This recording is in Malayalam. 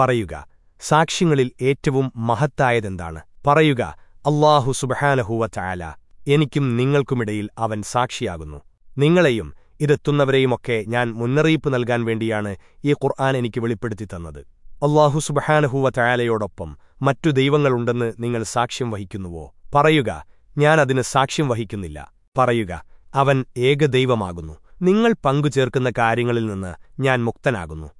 പറയുക സാക്ഷ്യങ്ങളിൽ ഏറ്റവും മഹത്തായതെന്താണ്? പറയുക അള്ളാഹു സുബഹാനഹൂവ ചായാല എനിക്കും നിങ്ങൾക്കുമിടയിൽ അവൻ സാക്ഷിയാകുന്നു. നിങ്ങളെയും ഇതെത്തുന്നവരെയുമൊക്കെ ഞാൻ മുന്നറിയിപ്പ് നൽകാൻ വേണ്ടിയാണ് ഈ ഖുർആൻ എനിക്ക് വെളിപ്പെടുത്തി തന്നത്. അള്ളാഹു സുബഹാനഹൂവ ചായാലയോടൊപ്പം മറ്റു ദൈവങ്ങളുണ്ടെന്ന് നിങ്ങൾ സാക്ഷ്യം വഹിക്കുന്നുവോ? പറയുക ഞാൻ അതിന് സാക്ഷ്യം വഹിക്കുന്നില്ല. പറയുക അവൻ ഏകദൈവമാകുന്നു. നിങ്ങൾ പങ്കുചേർക്കുന്ന കാര്യങ്ങളിൽ നിന്ന് ഞാൻ മുക്തനാകുന്നു.